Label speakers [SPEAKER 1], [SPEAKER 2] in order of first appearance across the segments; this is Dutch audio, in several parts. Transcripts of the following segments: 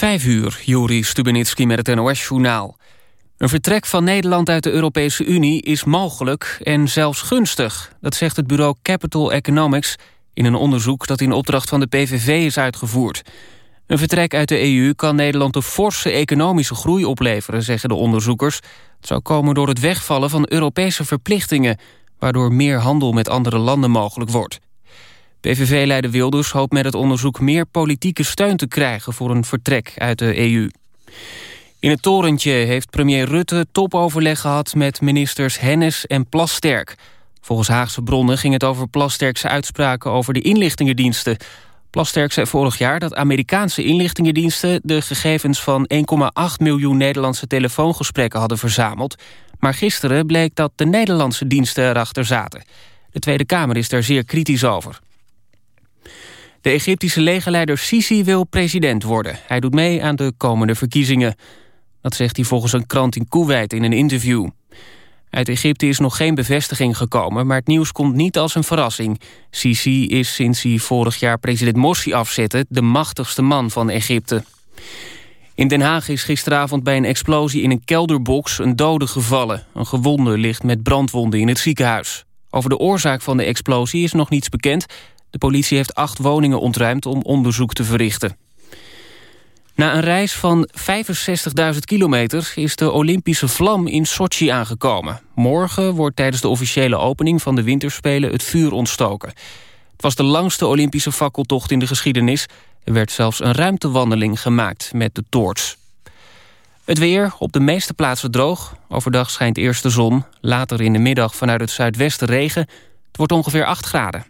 [SPEAKER 1] Vijf uur, Juri Stubenitski met het NOS-journaal. Een vertrek van Nederland uit de Europese Unie is mogelijk en zelfs gunstig. Dat zegt het bureau Capital Economics in een onderzoek dat in opdracht van de PVV is uitgevoerd. Een vertrek uit de EU kan Nederland een forse economische groei opleveren, zeggen de onderzoekers. Het zou komen door het wegvallen van Europese verplichtingen, waardoor meer handel met andere landen mogelijk wordt. PVV-leider Wilders hoopt met het onderzoek meer politieke steun te krijgen voor een vertrek uit de EU. In het torentje heeft premier Rutte topoverleg gehad met ministers Hennis en Plasterk. Volgens Haagse bronnen ging het over Plasterkse uitspraken over de inlichtingendiensten. Plasterk zei vorig jaar dat Amerikaanse inlichtingendiensten... de gegevens van 1,8 miljoen Nederlandse telefoongesprekken hadden verzameld. Maar gisteren bleek dat de Nederlandse diensten erachter zaten. De Tweede Kamer is daar zeer kritisch over. De Egyptische legerleider Sisi wil president worden. Hij doet mee aan de komende verkiezingen. Dat zegt hij volgens een krant in Kuwait in een interview. Uit Egypte is nog geen bevestiging gekomen, maar het nieuws komt niet als een verrassing. Sisi is sinds hij vorig jaar president Morsi afzette de machtigste man van Egypte. In Den Haag is gisteravond bij een explosie in een kelderbox een dode gevallen. Een gewonde ligt met brandwonden in het ziekenhuis. Over de oorzaak van de explosie is nog niets bekend. De politie heeft acht woningen ontruimd om onderzoek te verrichten. Na een reis van 65.000 kilometer is de Olympische vlam in Sochi aangekomen. Morgen wordt tijdens de officiële opening van de winterspelen het vuur ontstoken. Het was de langste Olympische fakkeltocht in de geschiedenis. Er werd zelfs een ruimtewandeling gemaakt met de toorts. Het weer, op de meeste plaatsen droog. Overdag schijnt eerst de zon. Later in de middag vanuit het zuidwesten regen. Het wordt ongeveer 8 graden.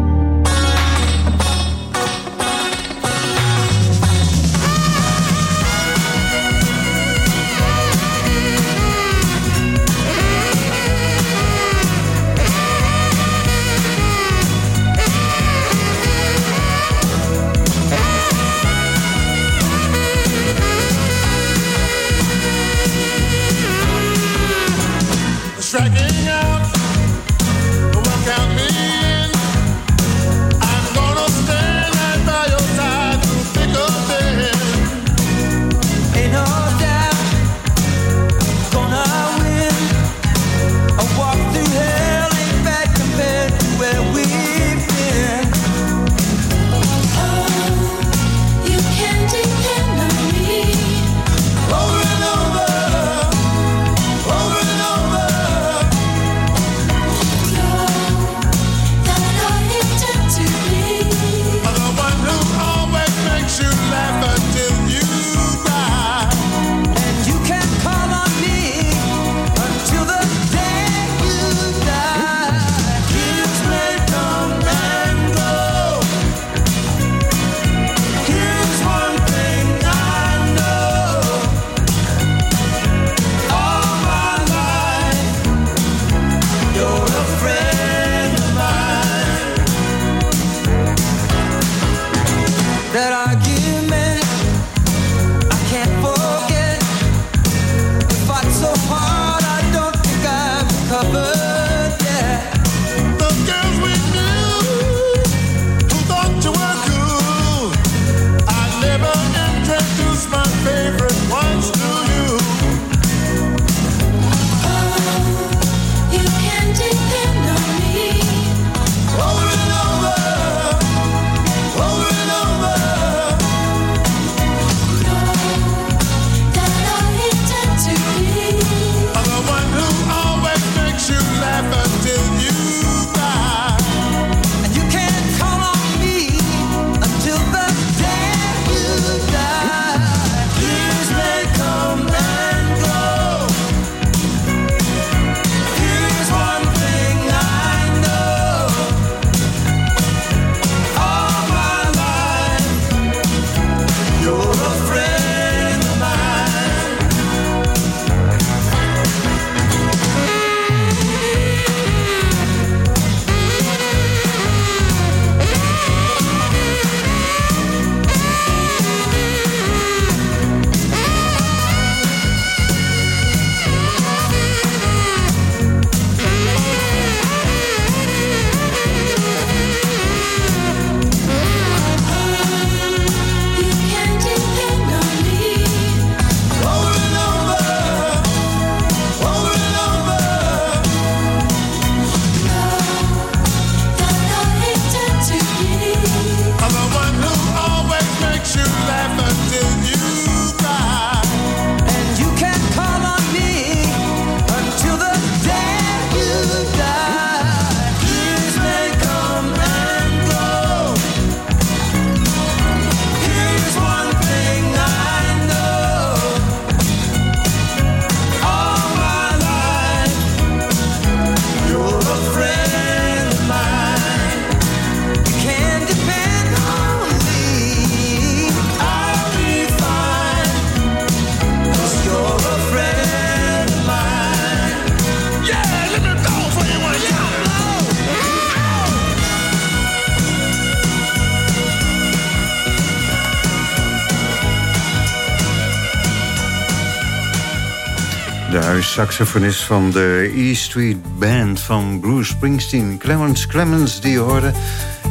[SPEAKER 2] De huissaxofonist van de E Street Band van Bruce Springsteen. Clemens Clemens, die je hoorde.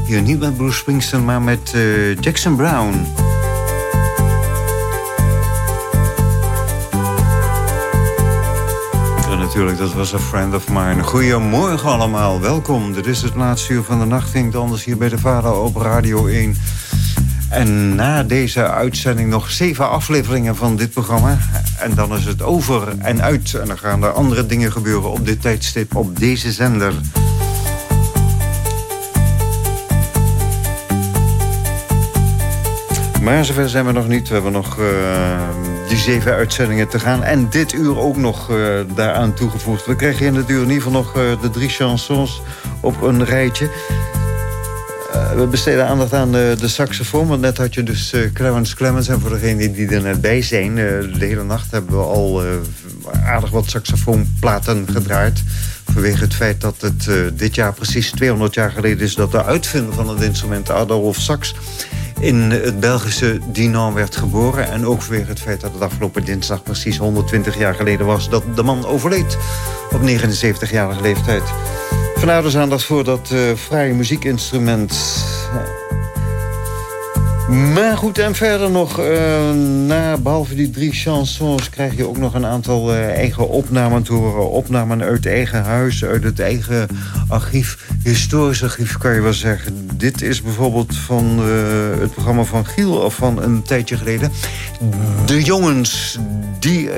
[SPEAKER 2] Hier niet met Bruce Springsteen, maar met uh, Jackson Brown. En natuurlijk, dat was A Friend of Mine. Goedemorgen allemaal, welkom. Dit is het laatste uur van de nacht. Ging anders hier bij de Vader op Radio 1. En na deze uitzending nog zeven afleveringen van dit programma. En dan is het over en uit. En dan gaan er andere dingen gebeuren op dit tijdstip, op deze zender. Maar zover zijn we nog niet. We hebben nog uh, die zeven uitzendingen te gaan. En dit uur ook nog uh, daaraan toegevoegd. We krijgen in het uur in ieder geval nog uh, de drie chansons op een rijtje. We besteden aandacht aan de, de, saxofoon. Want net had je dus uh, Clemens Clemens. En voor degenen die er net bij zijn... Uh, de hele nacht hebben we al aardig wat saxofoonplaten gedraaid. Vanwege het feit dat het dit jaar precies 200 jaar geleden is... dat de uitvinder van het instrument Adolf Sax in het Belgische Dinan werd geboren. En ook vanwege het feit dat het afgelopen dinsdag precies 120 jaar geleden was... dat de man overleed op 79-jarige leeftijd. Vandaar dus aandacht voor dat uh, fraaie muziekinstrument. Maar goed, en verder nog, uh, na, behalve die drie chansons... krijg je ook nog een aantal uh, eigen opnamen te horen. Opnamen uit eigen huis, uit het eigen archief. Historisch archief kan je wel zeggen. Dit is bijvoorbeeld van uh, het programma van Giel... van een tijdje geleden. De jongens die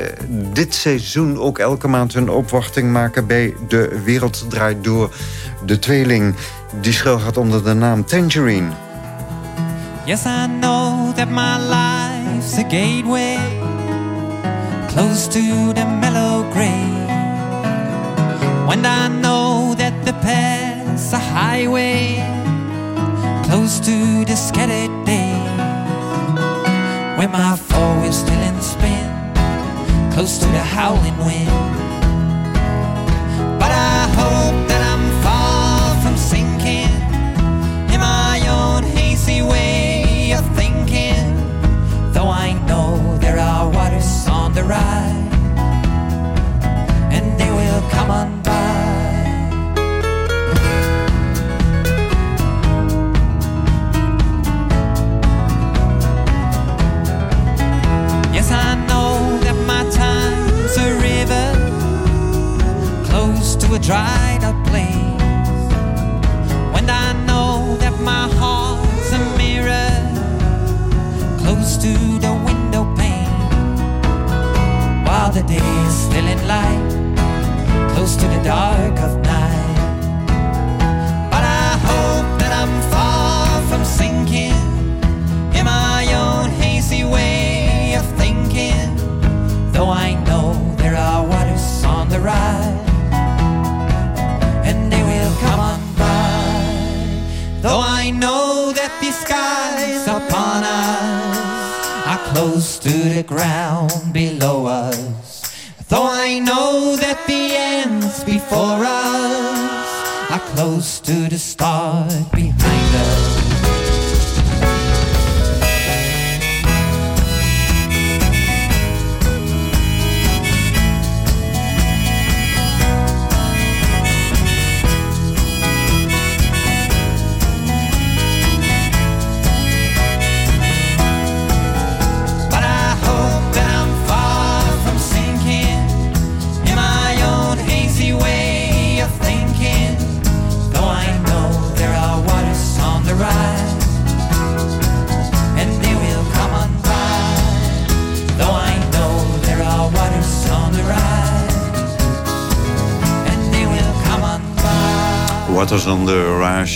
[SPEAKER 2] dit seizoen ook elke maand hun opwachting maken... bij De Wereld Draait Door. De tweeling die schuil gaat onder de naam Tangerine...
[SPEAKER 3] Yes, I know that my life's a gateway close to the mellow gray. When I know that the path's a highway close to the scattered day. When my four wheels still in spin close to the howling wind. The ride, and they will come on by. Yes, I know that my time's a river close to a dried up place. When I know that my heart's a mirror close to while the day is still in light. Close to the dark of night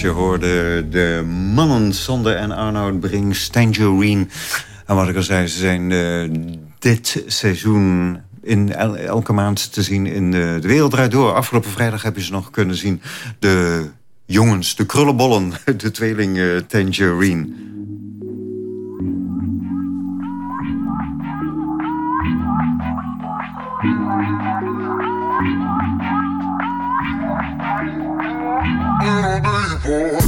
[SPEAKER 2] Je hoorde de mannen Sander en Arnoud Brings Tangerine. En wat ik al zei, ze zijn uh, dit seizoen in el elke maand te zien in de, de Wereld Draait Door. Afgelopen vrijdag heb je ze nog kunnen zien. De jongens, de krullenbollen, de tweeling uh, Tangerine.
[SPEAKER 4] boy.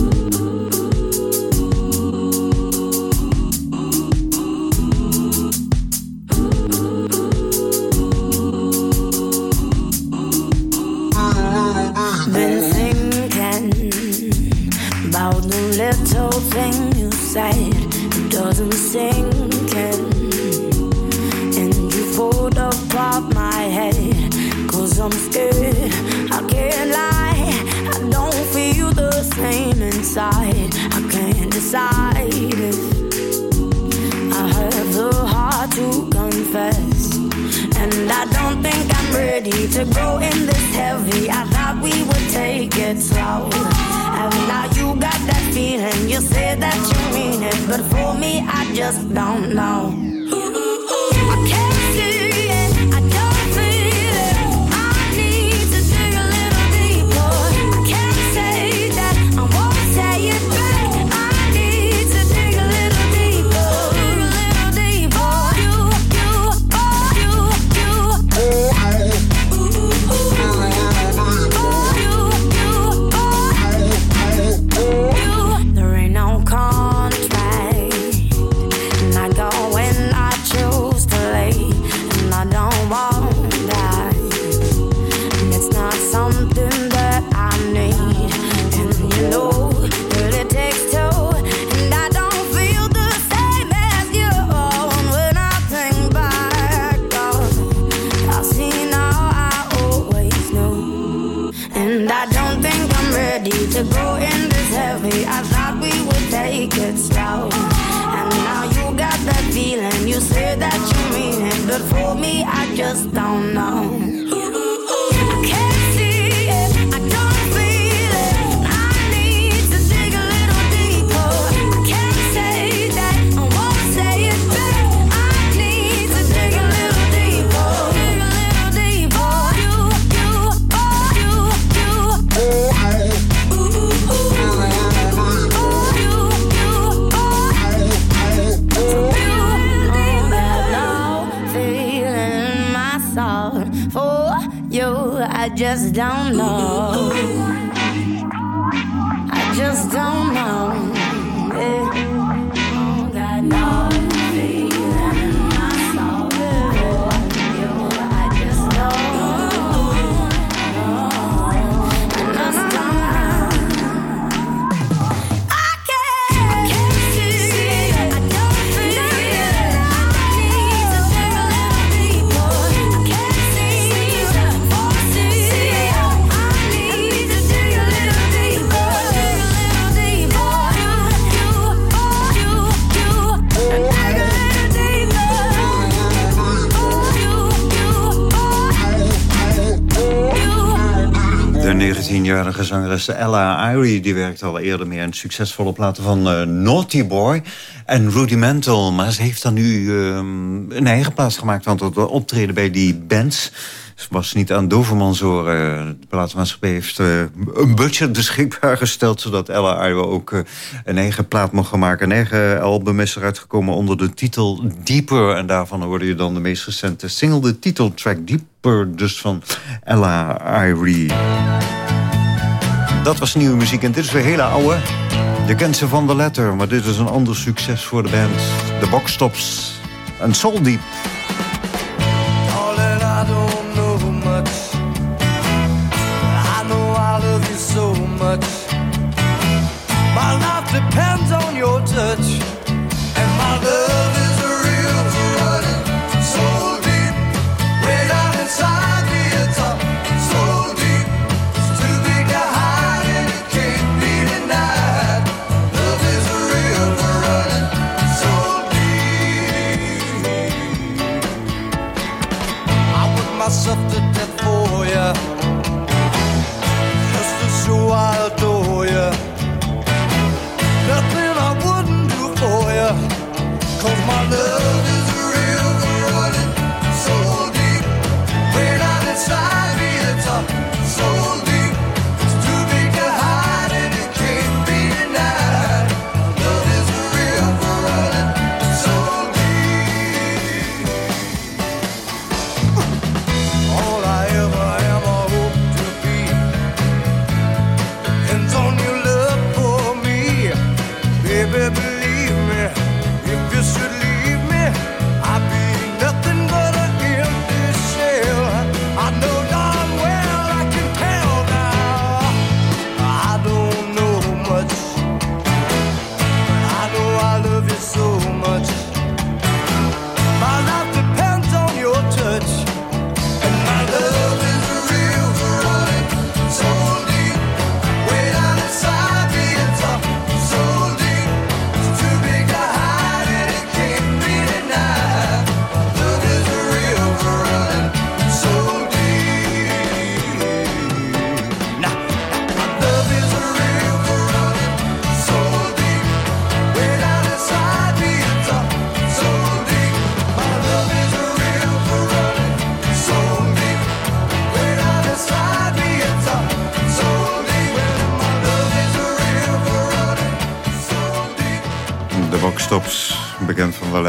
[SPEAKER 4] Nederlandstalige zangeres Ella Irie... die werkte al eerder meer aan succesvolle platen van eh, Naughty Boy en Rudimental. Maar ze heeft dan nu ehm, een eigen plaats gemaakt... want het optreden bij die bands was niet aan Dovermans horen. Eh, de platenmaatschappij heeft eh, een budget beschikbaar gesteld... zodat Ella Iwe ook een eigen plaat mocht maken. Een eigen album is eruit gekomen onder de titel Deeper. En daarvan worden je dan de meest recente single, de titeltrack Deeper... dus van Ella Irie dat was nieuwe muziek. En dit is weer hele oude. Je kent ze van de letter, maar dit is een ander succes voor de band. De boxstops. Een Soul Deep.
[SPEAKER 5] much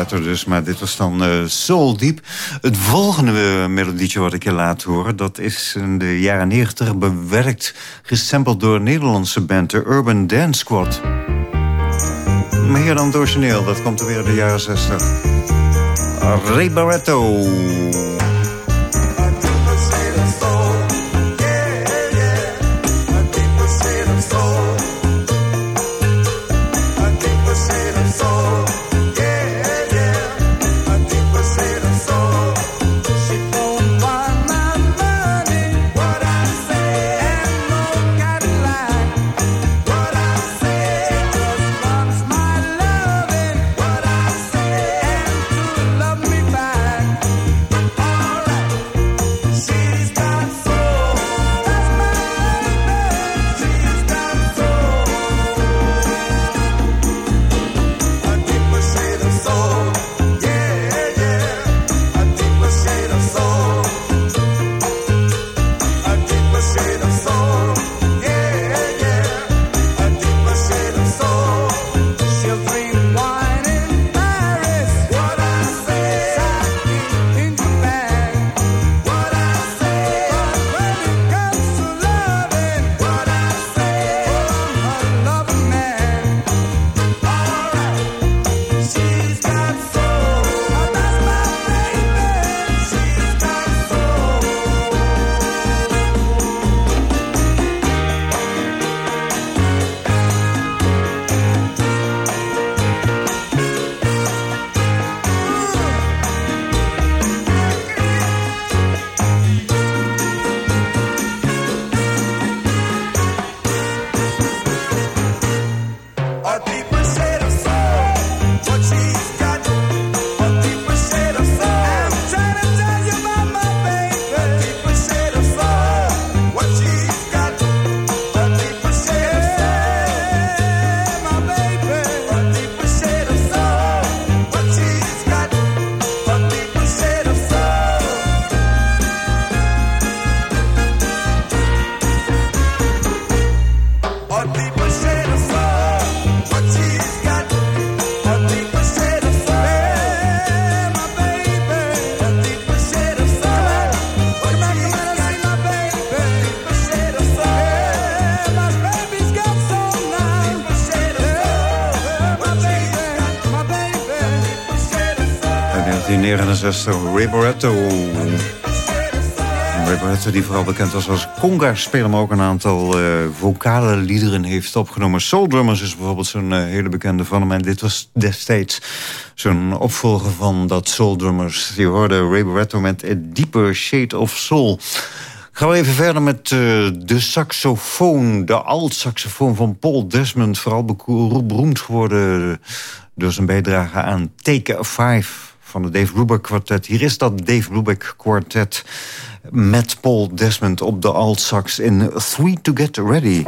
[SPEAKER 5] dus. Maar dit was dan uh, Soul Deep. Het volgende melodietje wat ik je laat horen... dat is in de jaren 90 bewerkt, gesampled door een Nederlandse band... de Urban Dance Squad. Meer dan het origineel, dat komt er weer in de jaren 60. Ray Ray Barretto. Ray die vooral bekend was als conga-speler... maar ook een aantal uh, vocale liederen heeft opgenomen. Soul Drummers is bijvoorbeeld zo'n uh, hele bekende van hem. En dit was destijds zo'n opvolger van dat Soul Drummers. Je hoorde Ray Barretto met A Deeper Shade of Soul... Gaan we even verder met uh, de saxofoon, de alt-saxofoon van Paul Desmond. Vooral beroemd geworden door zijn bijdrage aan Take a Five van het Dave Brubeck kwartet. Hier is dat Dave Brubeck kwartet met Paul Desmond op de alt-sax in Three to Get Ready.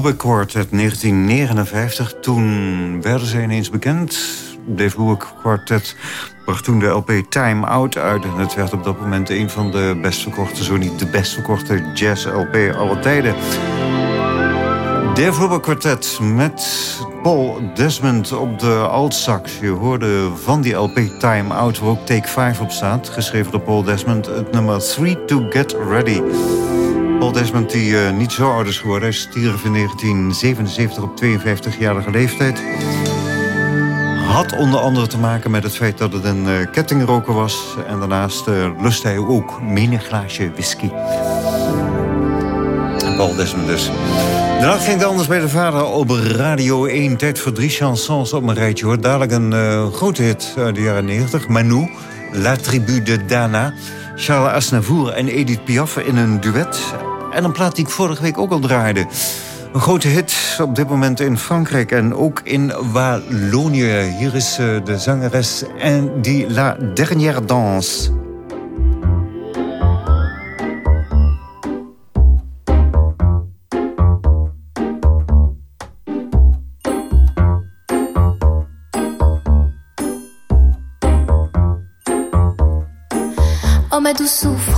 [SPEAKER 2] Brubeck Quartet 1959. Toen werden ze ineens bekend. Dave Brubeck Quartet bracht toen de LP Time Out uit. En het werd op dat moment een van de best verkochte, zo niet de best verkochte jazz-LP aller tijden. Dave Brubeck Quartet met Paul Desmond op de altsax. Je hoorde van die LP Time Out, waar ook Take 5 op staat. Geschreven door Paul Desmond, het nummer 3 to Get Ready. Paul Desmond, die uh, niet zo oud is geworden. Hij stierf in 1977 op 52-jarige leeftijd. Had onder andere te maken met het feit dat het een uh, kettingroker was. En daarnaast uh, lust hij ook menig glaasje whisky. Paul Desmond dus. De nacht ging anders bij de vader op Radio 1. Tijd voor drie chansons op een rijtje. Hoor. Dadelijk een uh, grote hit uit de jaren 90. Manu, La Tribu de Dana. Charles Aznavour en Edith Piaf in een duet. En een plaat die ik vorige week ook al draaide. Een grote hit op dit moment in Frankrijk en ook in Wallonië. Hier is uh, de zangeres die La Dernière Danse.
[SPEAKER 6] Oh ma douce souffrance,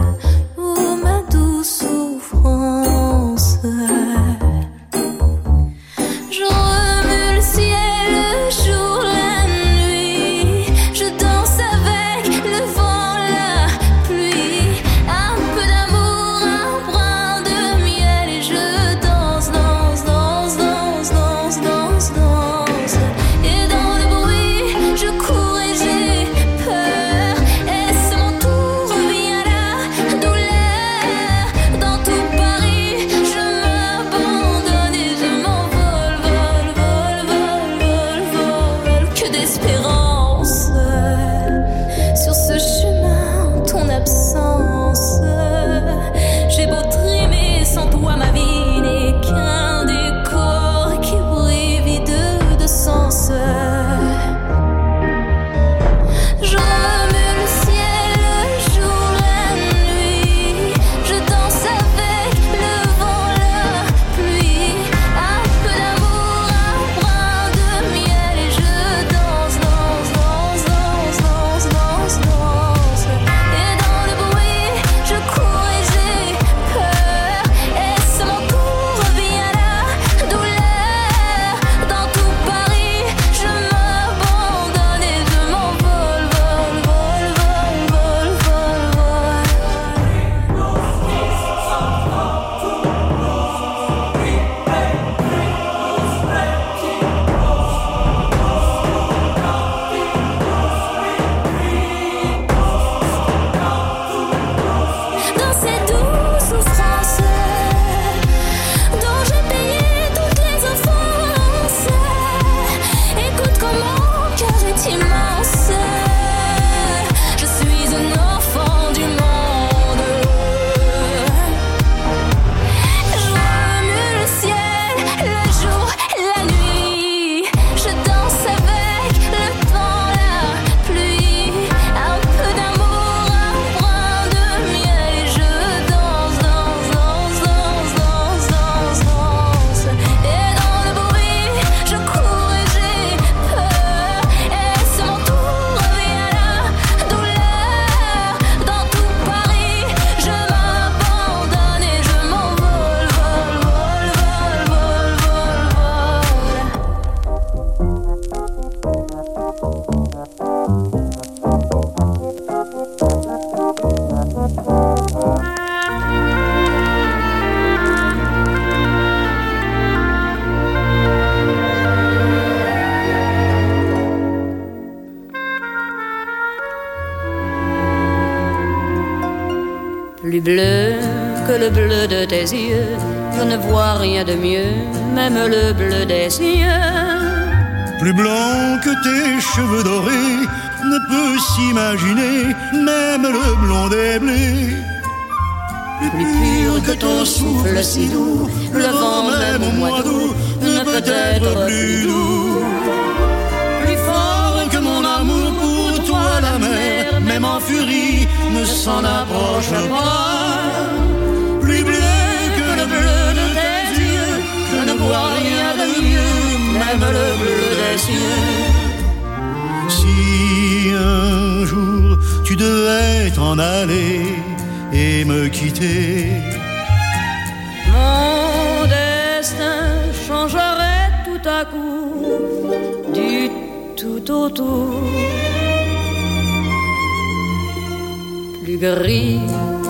[SPEAKER 7] Plus gris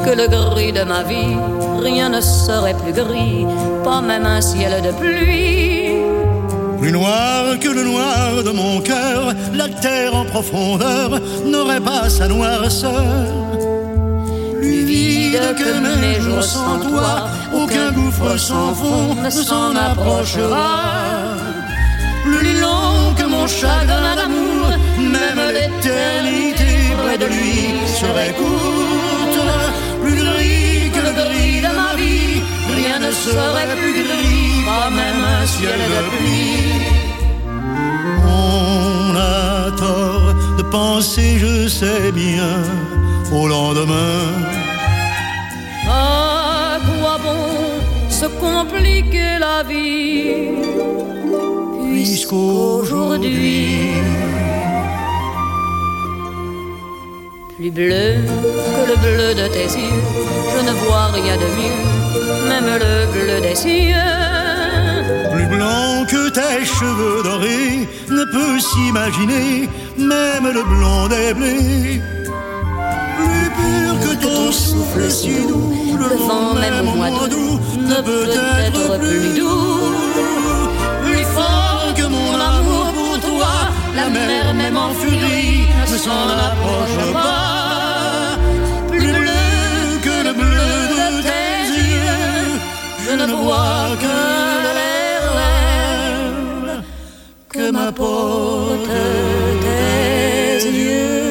[SPEAKER 7] que le gris de ma vie, rien ne serait plus gris, pas même un ciel de pluie.
[SPEAKER 8] plus noir que le noir de mon cœur, la terre en profondeur n'aurait pas sa noirceur. Plus vide que mes jours sans toi, aucun gouffre sans fond ne s'en approchera. Plus long que mon chagrin d'amour, même l'éternité près de lui serait courte. Ne serait plus gris, pas même un ciel de pluie. On a tort de penser, je sais bien, au lendemain.
[SPEAKER 7] À quoi bon se compliquer la vie puisqu'aujourd'hui plus bleu que le bleu de tes yeux, je ne vois rien de mieux, même le bleu des cieux.
[SPEAKER 8] Plus blanc que tes cheveux dorés ne peut s'imaginer, même le blond des blés. Plus pur que ton souffle si doux, le vent même au mois d'août ne peut être plus doux. Plus fort que mon amour pour toi, la mer même en furie ne s'en approche pas. Je ne vois que l'air que m'apporte tes yeux.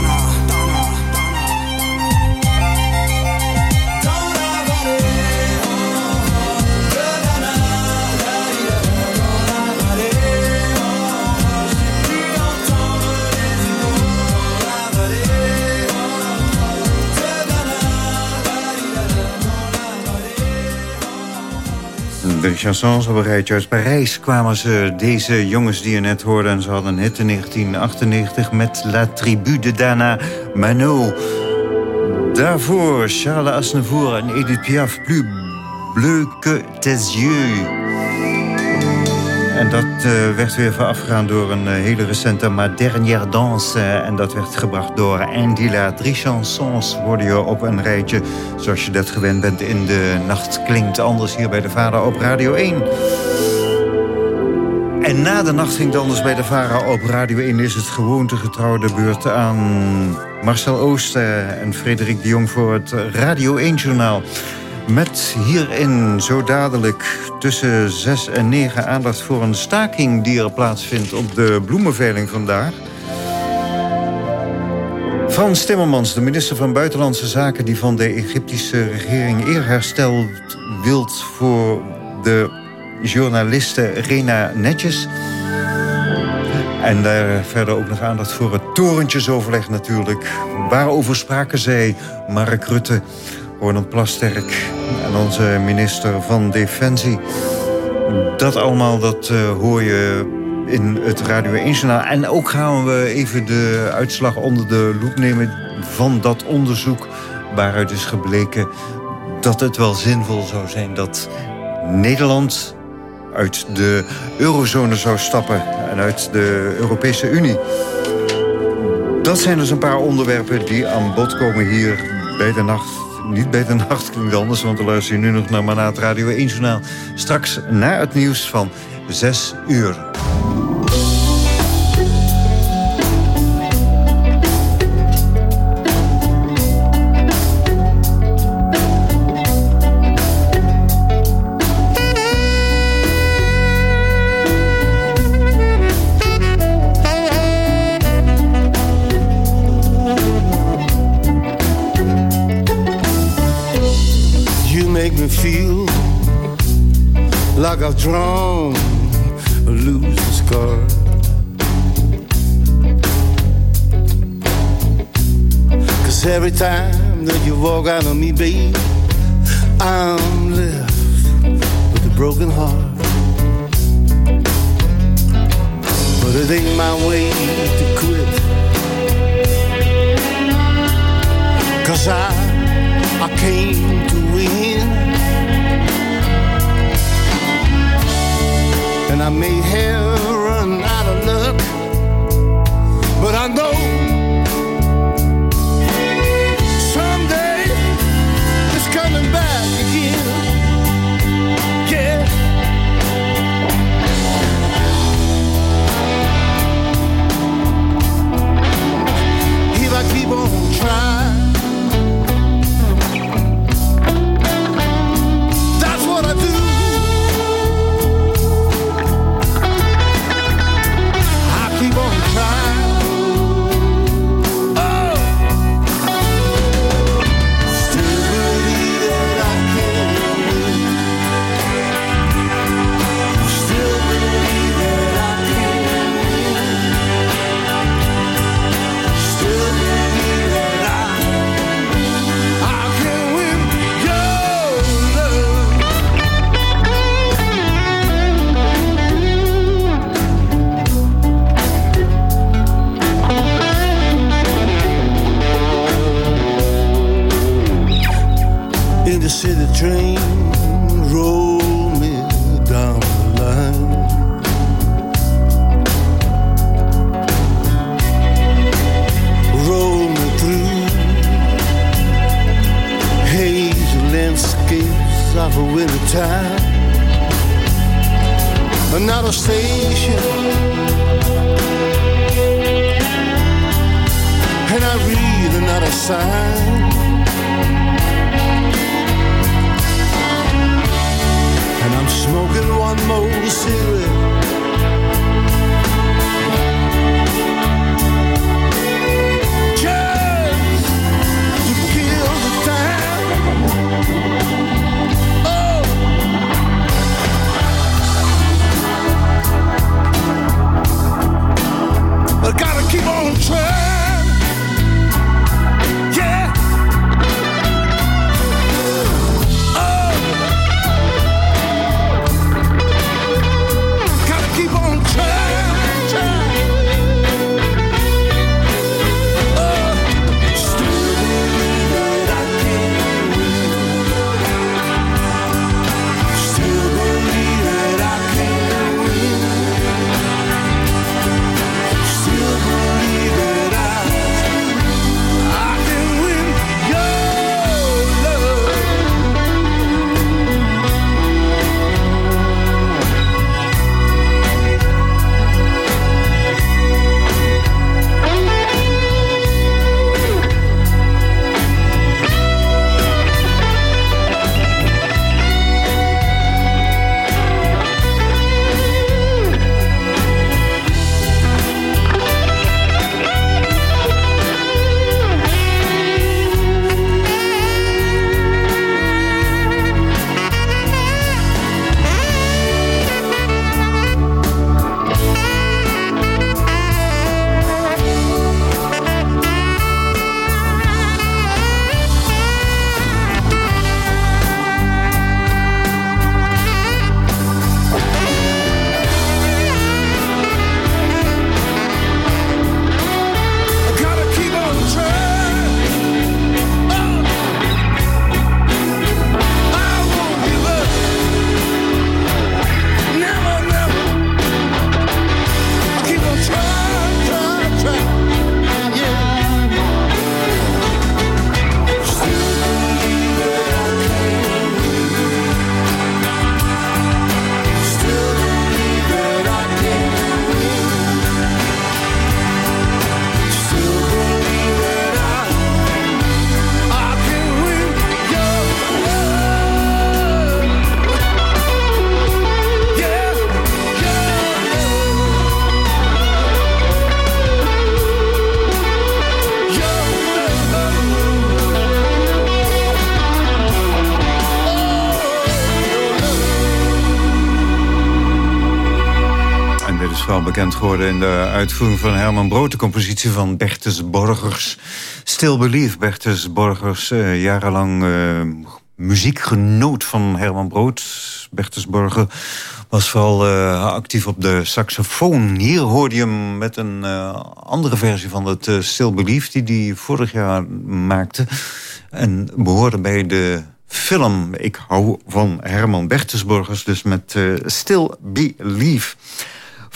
[SPEAKER 2] De chansons op een rijtje uit Parijs kwamen ze. Deze jongens die je net hoorde. En ze hadden een hit in 1998 met La Tribu de Dana Mano. Daarvoor Charles Aznavour en Edith Piaf. Plus bleu que tes yeux. En dat uh, werd weer voorafgegaan door een uh, hele recente Ma Dernière Danse. En dat werd gebracht door Andila. Drie chansons worden op een rijtje. Zoals je dat gewend bent in de nacht klinkt anders hier bij de Vader op Radio 1. En na de nacht ging anders bij de Vara op Radio 1... is het gewoontegetrouw de beurt aan Marcel Ooster en Frederik de Jong... voor het Radio 1-journaal. Met hierin zo dadelijk tussen 6 en 9 aandacht voor een staking die er plaatsvindt op de bloemenveiling vandaag. Frans Timmermans, de minister van Buitenlandse Zaken... die van de Egyptische regering eerherstel wilt voor de journaliste Rena Netjes. En daar verder ook nog aandacht voor het torentjesoverleg natuurlijk. Waarover spraken zij, Mark Rutte... Ronald Plasterk en onze minister van Defensie. Dat allemaal, dat uh, hoor je in het Radio 1-journaal. En ook gaan we even de uitslag onder de loep nemen van dat onderzoek... waaruit is gebleken dat het wel zinvol zou zijn dat Nederland uit de eurozone zou stappen... en uit de Europese Unie. Dat zijn dus een paar onderwerpen die aan bod komen hier bij de nacht niet de nacht klinkt anders, want we luisteren nu nog naar Manaat Radio 1 Journaal. Straks na het nieuws van 6 uur.
[SPEAKER 9] Like I've drawn a loser's card. Cause every time that you walk out on me, babe, I'm left with a broken heart. But it ain't my way to quit. Cause I, I came to win. And I may have run out of luck, but I know someday it's coming back again. Yeah. If I keep on trying.
[SPEAKER 2] Bekend geworden in de uitvoering van Herman Brood... de compositie van Bertus Borgers. Still Believe, Bertus Borgers, eh, jarenlang eh, muziekgenoot van Herman Brood. Bertus Borger was vooral eh, actief op de saxofoon. Hier hoorde je hem met een eh, andere versie van het eh, Still Believe... die hij vorig jaar maakte. En behoorde bij de film Ik hou van Herman Bertusborgers... dus met eh, Still Believe.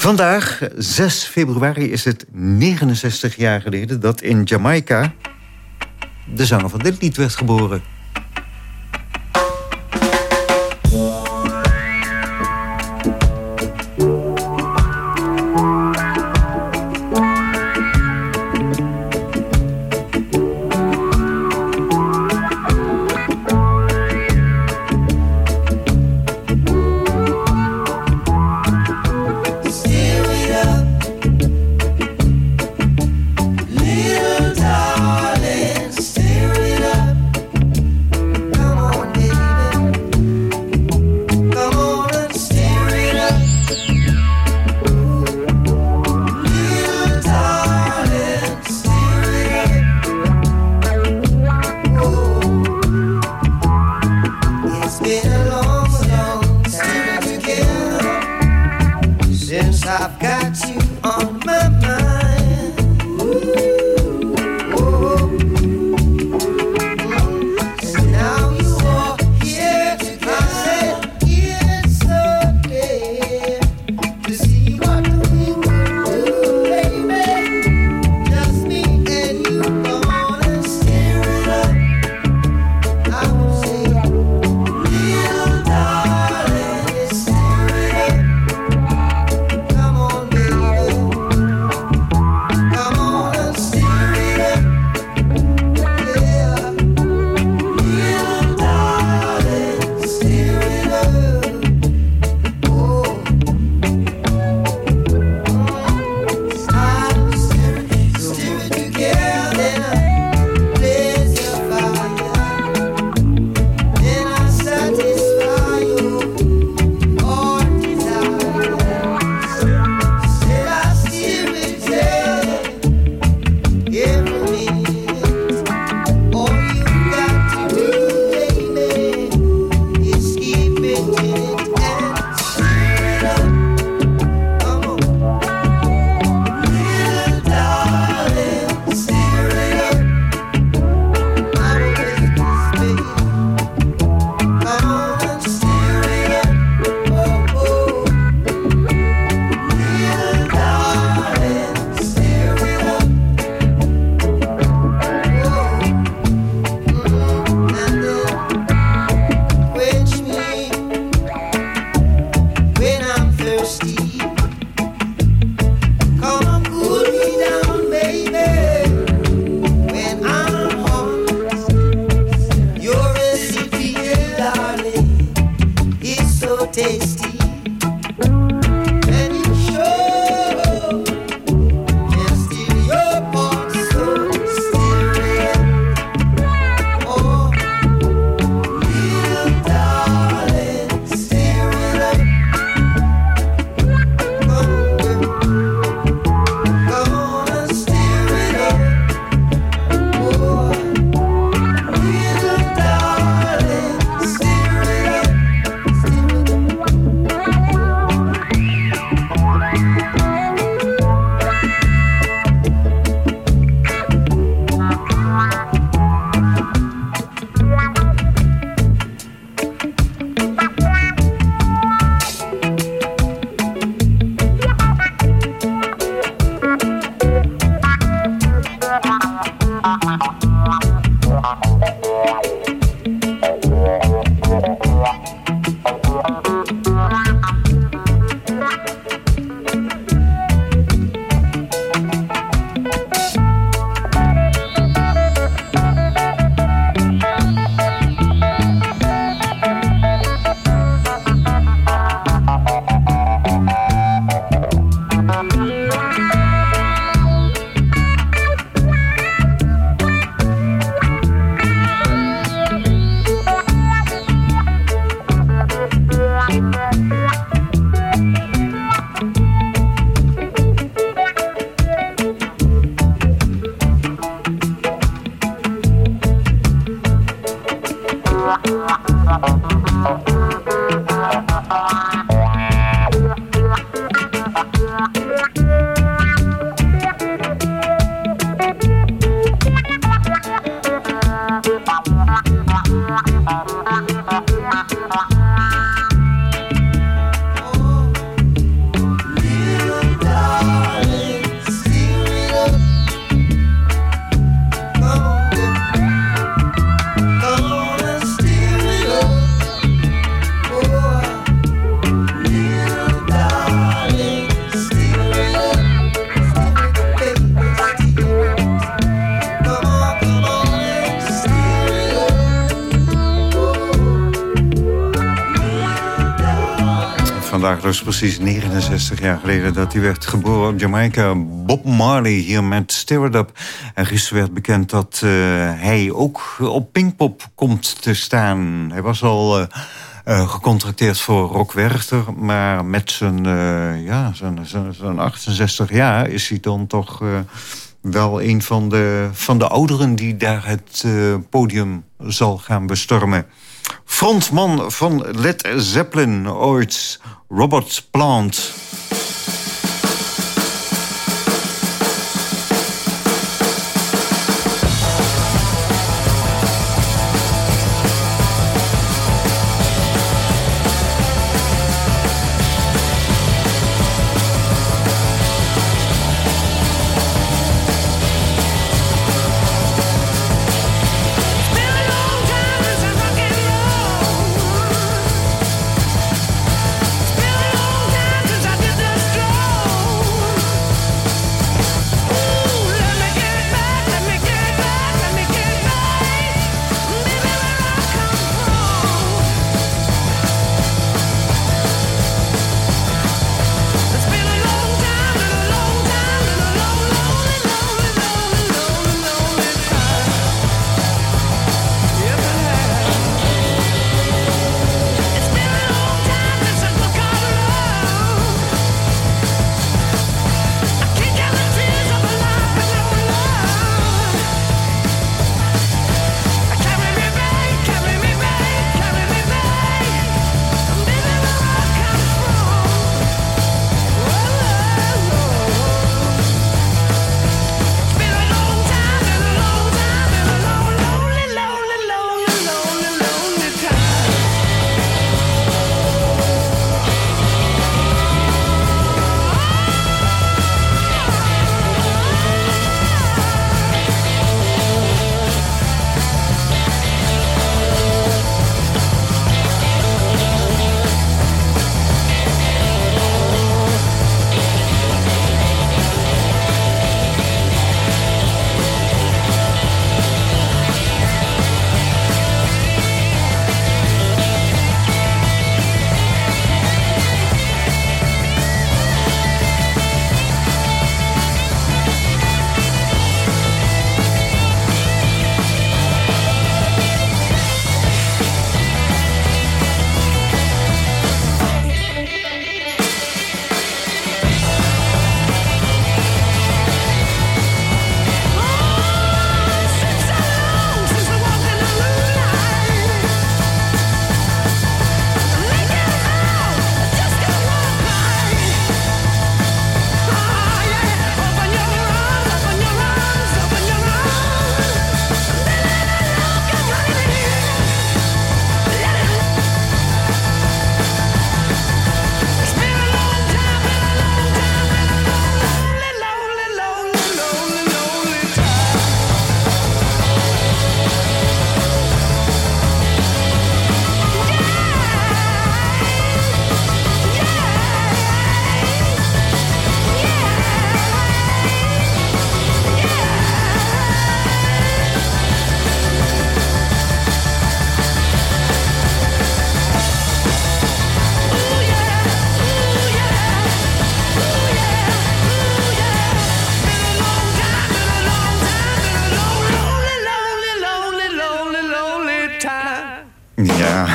[SPEAKER 2] Vandaag, 6 februari, is het 69 jaar geleden... dat in Jamaica de zanger van dit lied werd geboren. Precies 69 jaar geleden dat hij werd geboren op Jamaica. Bob Marley hier met Stir Up. En gisteren werd bekend dat eh, hij ook op Pinkpop komt te staan. Hij was al eh, eh, gecontracteerd voor Rock Werchter. Maar met zijn, ja, zijn, zijn, zijn 68 jaar is hij dan toch... wel een van de, van de ouderen die daar het podium zal gaan bestormen. Frontman van Led Zeppelin ooit, Robert Plant.
[SPEAKER 10] Ja.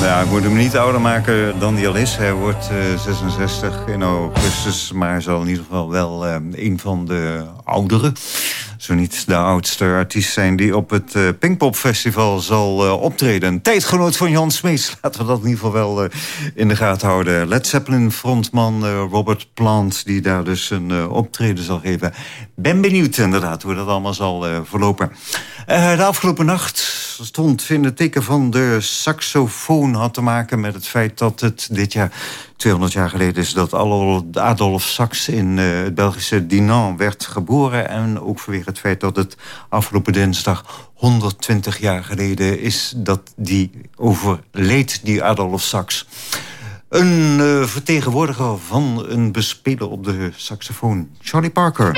[SPEAKER 10] Nou ja, ik
[SPEAKER 2] moet hem niet ouder maken dan hij al is. Hij wordt eh, 66 in augustus, maar zal in ieder geval wel uh, een van de ouderen zo niet de oudste artiest zijn die op het uh, Pinkpop Festival zal uh, optreden. Tijdgenoot van Jan Smeets. Laten we dat in ieder geval wel uh, in de gaten houden. Led Zeppelin frontman Robert Plant die daar dus een optreden zal geven. Ben benieuwd inderdaad hoe dat allemaal zal verlopen. De afgelopen nacht stond in het teken van de saxofoon. Had te maken met het feit dat het dit jaar 200 jaar geleden is dat Adolf Sax in uh, het Belgische Dinan werd geboren. En ook vanwege het feit dat het afgelopen dinsdag 120 jaar geleden is... dat die overleed, die Adolf Sax. Een uh, vertegenwoordiger van een bespeler op de saxofoon, Charlie Parker.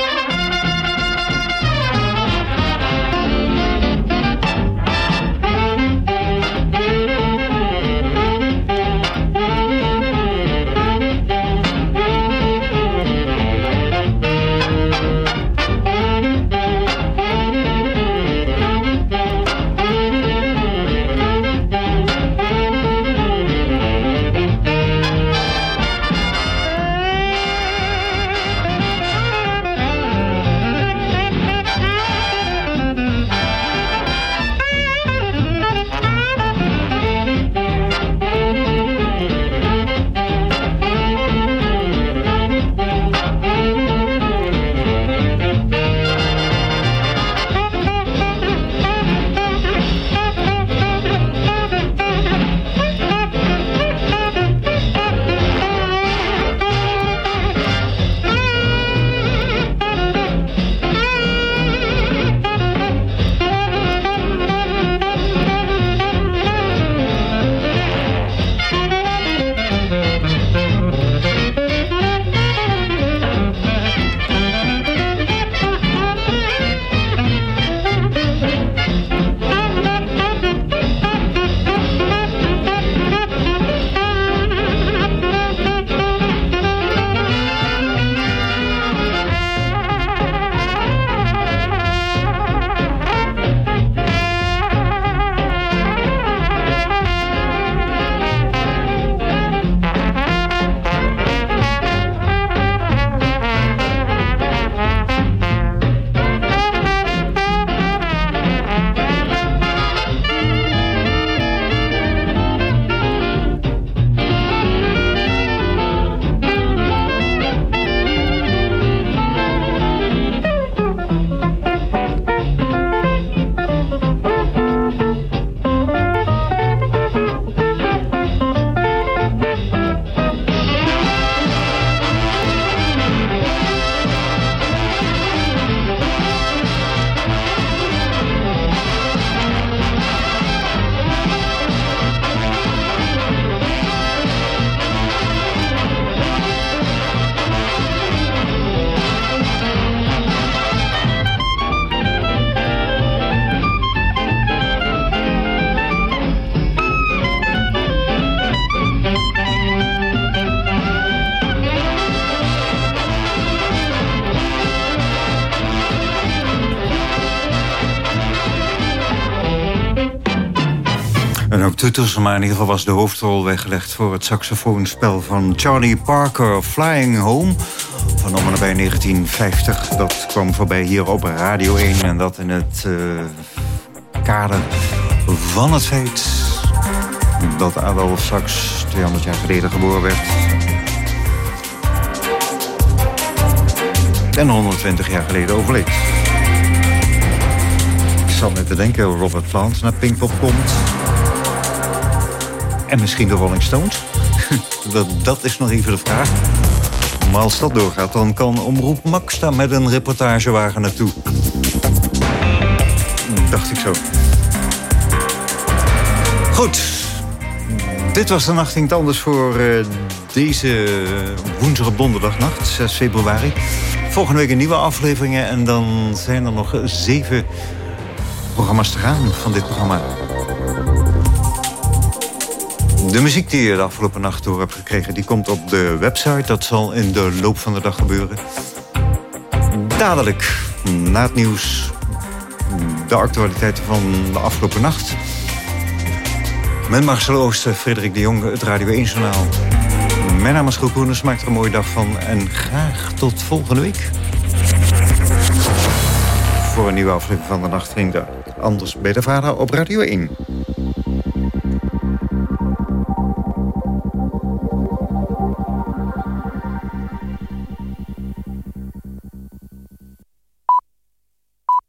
[SPEAKER 2] Toeters, maar in ieder geval was de hoofdrol weggelegd... voor het saxofoonspel van Charlie Parker, Flying Home... van nabij 1950. Dat kwam voorbij hier op Radio 1 en dat in het uh, kader van het feit... dat Adolf Sax 200 jaar geleden geboren werd... en 120 jaar geleden overleed. Ik zat net te denken, Robert Plant naar Pinkpop komt... En misschien de Rolling Stones? dat, dat is nog even de vraag. Maar als dat doorgaat, dan kan Omroep Max daar met een reportagewagen naartoe. Dacht ik zo. Goed. Dit was de Nacht Anders voor uh, deze woensdag donderdagnacht, 6 februari. Volgende week een nieuwe afleveringen en dan zijn er nog zeven programma's te gaan van dit programma. De muziek die je de afgelopen nacht door hebt gekregen... die komt op de website. Dat zal in de loop van de dag gebeuren. Dadelijk, na het nieuws... de actualiteiten van de afgelopen nacht. Met Marcel Ooster, Frederik de Jong, het Radio 1 Journaal. Mijn naam is Groep Koeners, maak er een mooie dag van. En graag tot volgende week. Voor een nieuwe aflevering van de Nacht Anders bij de Vader op Radio 1.